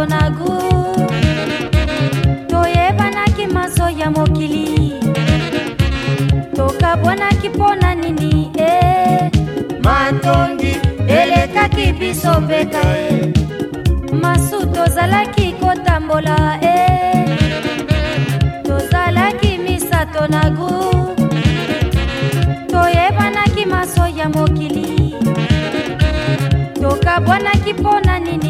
maso na gu toyebanaki maso ya mokili tokabwanaki mpona nini e eh. matongi elekaki biso mbeka e eh? masu tozalaki kotambola e eh. tozalaki misato na gu toyebanaki maso ya mokili tokabwanaki mpona nini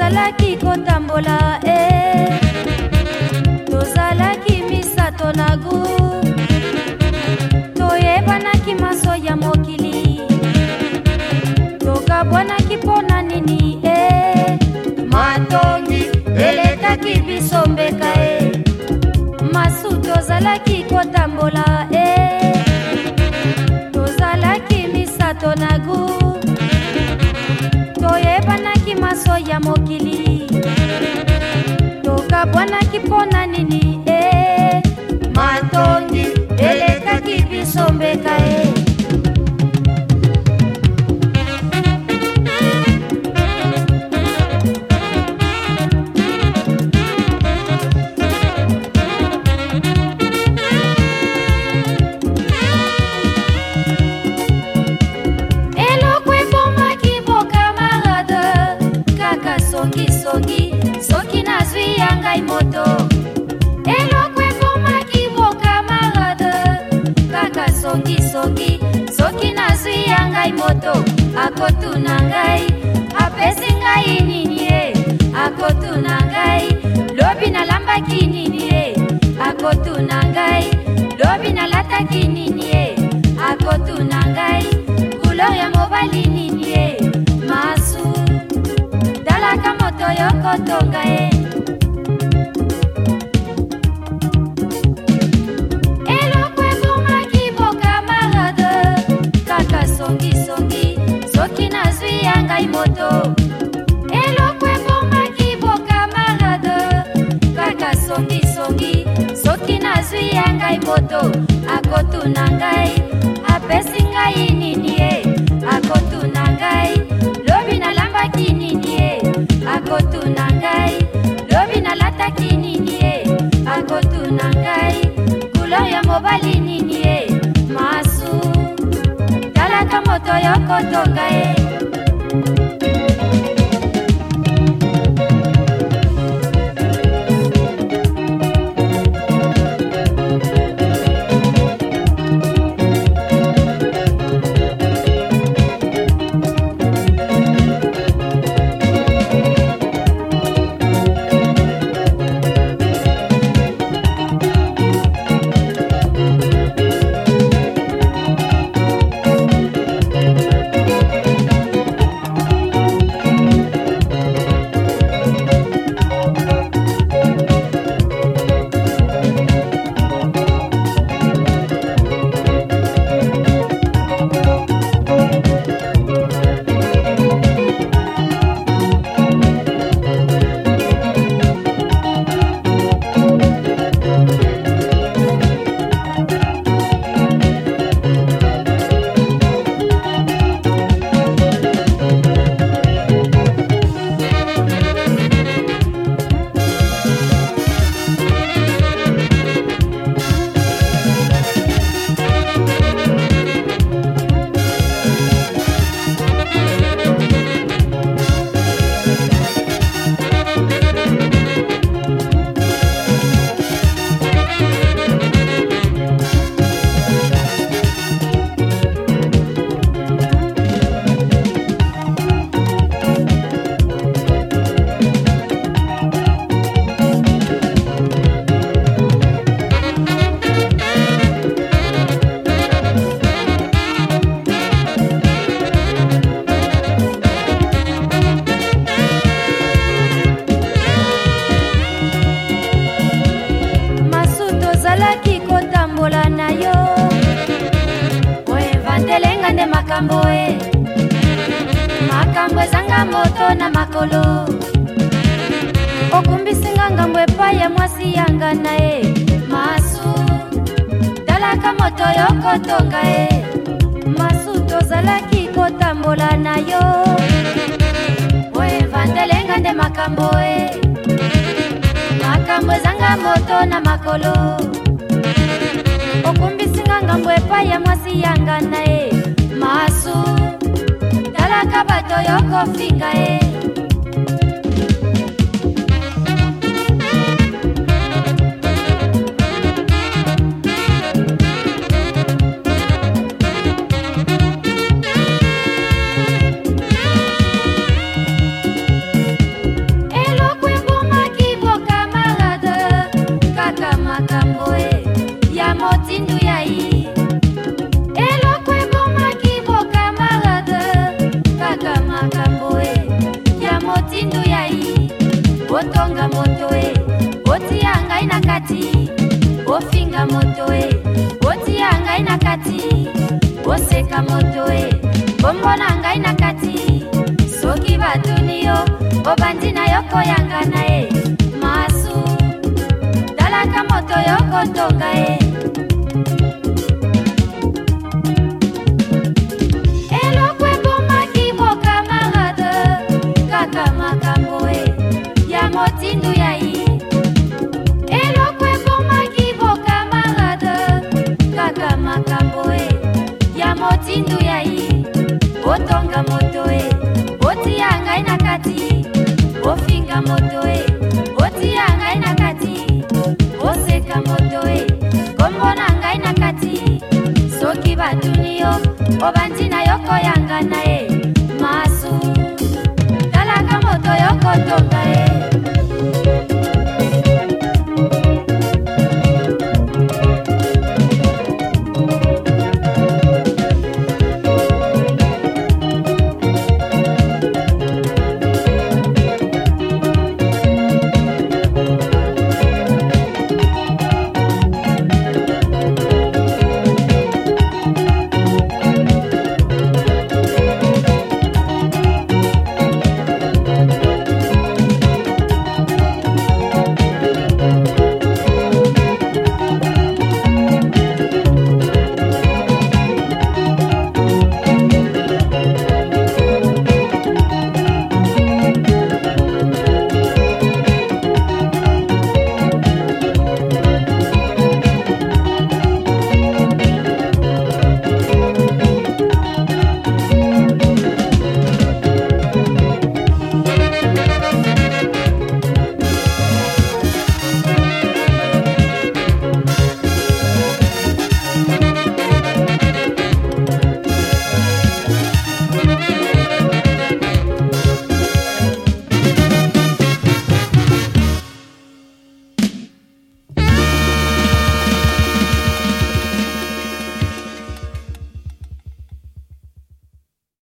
tozalaki kotambola e eh. tozalaki misato na gu toyebanaki maso ya mokili tokabwanaki mpo na nini e eh. matongi elekaki biso mbeka e eh. masu tozalaki kotambola e tozalaki misato na gu ya mokili tokabwanaki mpo na nini sokisoki soki nazwi ya ngai moto akotuna ngai apesi ngai nini e akotuna ngai lobi nalambaki nini ya ngai moto eloko ebomaki bokamarade kaka songisongi soki nazwi ya ngai moto akotuna ngai apesi ngai nini ye akotuna ngai lobi nalambaki nini ye akotuna ngai lobi nalataki nini ye akotuna ngai kulo ya mobali nini ye masu talaka moto yokotoka ye makambo e makambo ezanga moto na makolo okumbisinga ngambo epai ya mwasi yanga na ye masu talaka moto yo kotonga ye masu tozalaki kotambola na yo oevandelenga nde makambo e makambo ezanga moto na makolo okumbisinga ngambo epai ya mwasi yanga na ye masu talaka bato yo kofinga ye eh. boseka moto e bongo na ngai na kati soki batuni yo obandi na yo koyanga na ye masu talaka moto yo kotonga ye ofinga moto e otia ngai na kati ofinga moto e otia ngai na kati oseka moto e kombo na ngai na kati soki batuni yo obandi na yo koyanga na ye masu talaka moto yo kotonga